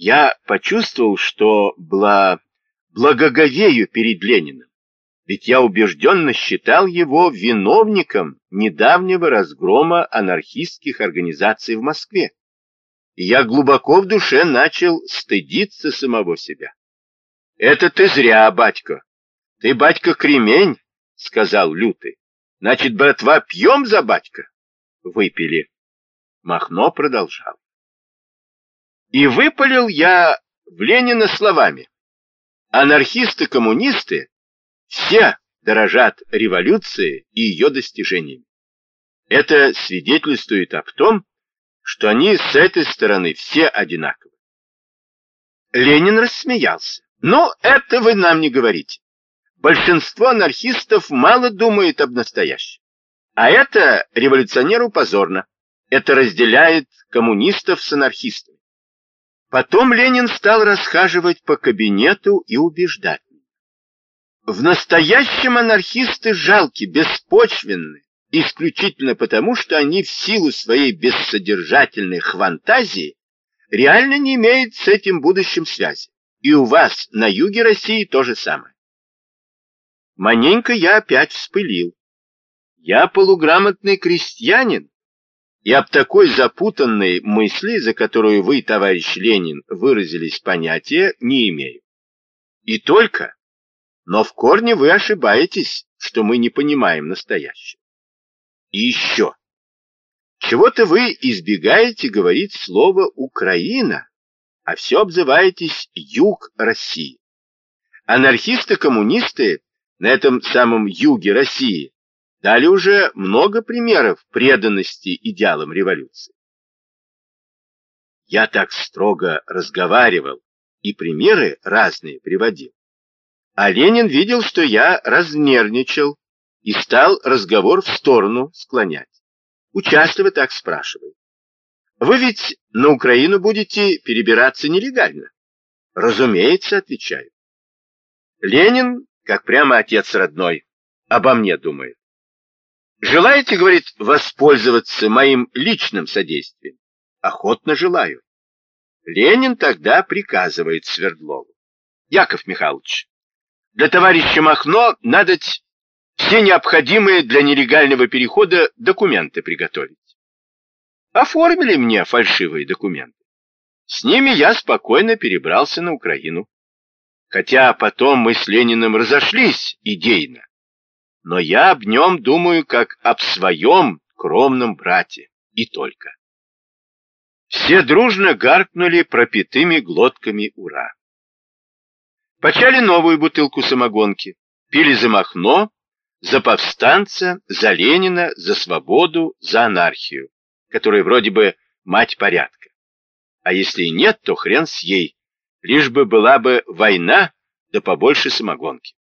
я почувствовал, что бла... благоговею перед Лениным, ведь я убежденно считал его виновником недавнего разгрома анархистских организаций в Москве. И я глубоко в душе начал стыдиться самого себя. «Это ты зря, батька. Ты, батька, кремень», — сказал Лютый. «Значит, братва, пьем за батька?» Выпили. Махно продолжал. И выпалил я в Ленина словами. Анархисты-коммунисты все дорожат революцией и ее достижениями. Это свидетельствует о том, что они с этой стороны все одинаковы. Ленин рассмеялся. Но это вы нам не говорите. Большинство анархистов мало думает об настоящем. А это революционеру позорно. Это разделяет коммунистов с анархистами. Потом Ленин стал расхаживать по кабинету и убеждать. В настоящем анархисты жалки, беспочвенны, исключительно потому, что они в силу своей бессодержательной фантазии реально не имеют с этим будущим связи. И у вас на юге России то же самое. Маненько я опять вспылил. Я полуграмотный крестьянин, и об такой запутанной мысли, за которую вы, товарищ Ленин, выразились понятия, не имею. И только, но в корне вы ошибаетесь, что мы не понимаем настоящего. И еще. Чего-то вы избегаете говорить слово «Украина», а все обзываетесь «Юг России». Анархисты-коммунисты на этом самом юге России дали уже много примеров преданности идеалам революции. Я так строго разговаривал и примеры разные приводил. А Ленин видел, что я разнервничал и стал разговор в сторону склонять. Участливо так спрашивает. Вы ведь на Украину будете перебираться нелегально? Разумеется, отвечаю. Ленин, как прямо отец родной, обо мне думает. Желаете, говорит, воспользоваться моим личным содействием? Охотно желаю. Ленин тогда приказывает Свердлову. Яков Михайлович, для товарища Махно надо все необходимые для нелегального перехода документы приготовить. Оформили мне фальшивые документы. С ними я спокойно перебрался на Украину. Хотя потом мы с Лениным разошлись идейно но я об нем думаю как об своем кровном брате, и только. Все дружно гаркнули пропитыми глотками «Ура!». Почали новую бутылку самогонки, пили за Махно, за повстанца, за Ленина, за свободу, за анархию, которая вроде бы мать порядка. А если и нет, то хрен с ей, лишь бы была бы война, да побольше самогонки.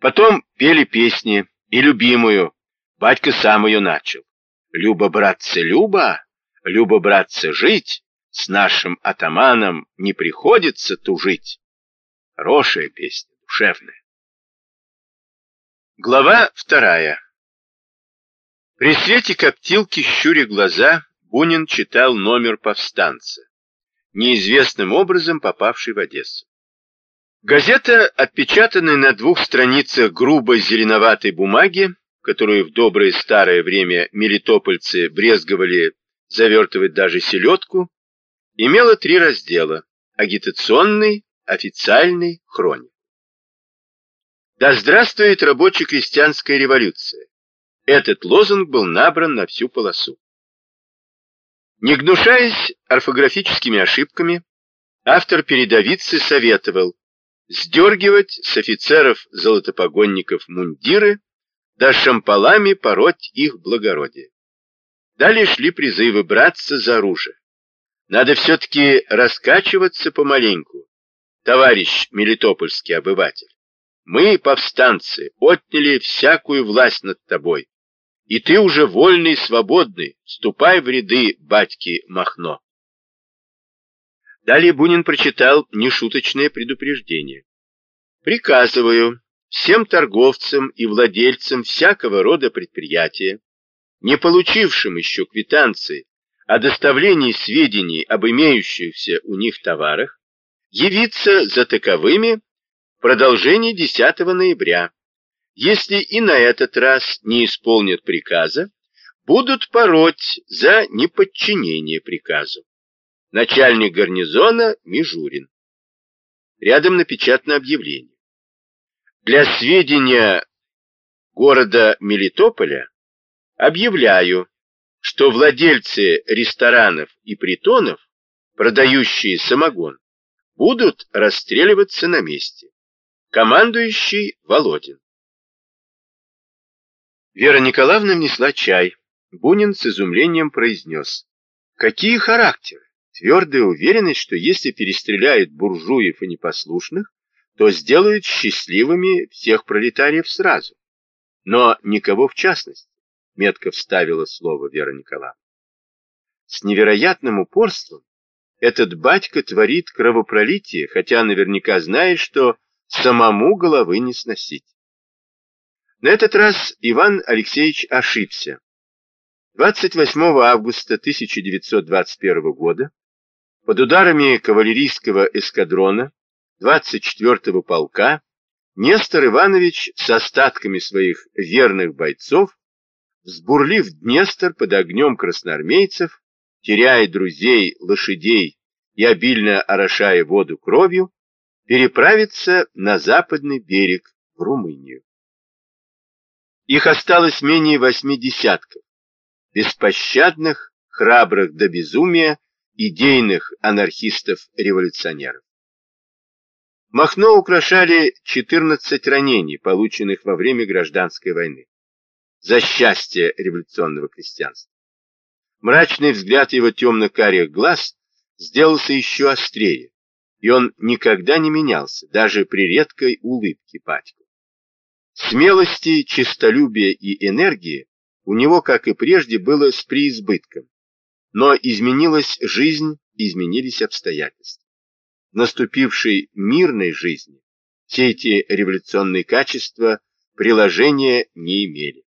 Потом пели песни и любимую. Батька сам ее начал. «Люба, братцы, Люба, Люба, братцы, жить, с нашим атаманом не приходится тужить». Хорошая песня, душевная. Глава вторая. При свете коптилки, щуря глаза, Бунин читал номер повстанца, неизвестным образом попавший в Одессу. Газета, отпечатанная на двух страницах грубой зеленоватой бумаги, которую в доброе старое время мелитопольцы брезговали завертывать даже селедку, имела три раздела – агитационный, официальный, хроник. Да здравствует рабоче-крестьянская революция! Этот лозунг был набран на всю полосу. Не гнушаясь орфографическими ошибками, автор передовицы советовал сдергивать с офицеров золотопогонников мундиры, да шампалами пороть их благородие. Далее шли призывы браться за оружие. Надо все-таки раскачиваться помаленьку, товарищ мелитопольский обыватель. Мы, повстанцы, отняли всякую власть над тобой, и ты уже вольный и свободный, ступай в ряды батьки Махно. Далее Бунин прочитал нешуточное предупреждение. «Приказываю всем торговцам и владельцам всякого рода предприятия, не получившим еще квитанции о доставлении сведений об имеющихся у них товарах явиться за таковыми в продолжении 10 ноября. Если и на этот раз не исполнят приказа, будут пороть за неподчинение приказу. Начальник гарнизона Межурин. Рядом напечатано объявление. Для сведения города Мелитополя объявляю, что владельцы ресторанов и притонов, продающие самогон, будут расстреливаться на месте. Командующий Володин. Вера Николаевна внесла чай. Бунин с изумлением произнес. Какие характеры? Твердая уверенность, что если перестреляют буржуев и непослушных, то сделают счастливыми всех пролетариев сразу. Но никого в частности, метко вставила слово Вера Николаевна. С невероятным упорством этот батька творит кровопролитие, хотя наверняка знает, что самому головы не сносить. На этот раз Иван Алексеевич ошибся. 28 августа 1921 года под ударами кавалерийского эскадрона 24-го полка Нестор Иванович с остатками своих верных бойцов, взбурлив Днестр под огнем красноармейцев, теряя друзей, лошадей и обильно орошая воду кровью, переправится на западный берег в Румынию. Их осталось менее восьми десятков, беспощадных, храбрых до безумия, идейных анархистов-революционеров. Махно украшали 14 ранений, полученных во время гражданской войны. За счастье революционного крестьянства. Мрачный взгляд его темно-карих глаз сделался еще острее, и он никогда не менялся, даже при редкой улыбке Патьку. Смелости, честолюбия и энергии у него, как и прежде, было с преизбытком. Но изменилась жизнь, изменились обстоятельства. В наступившей мирной жизни все эти революционные качества приложения не имели.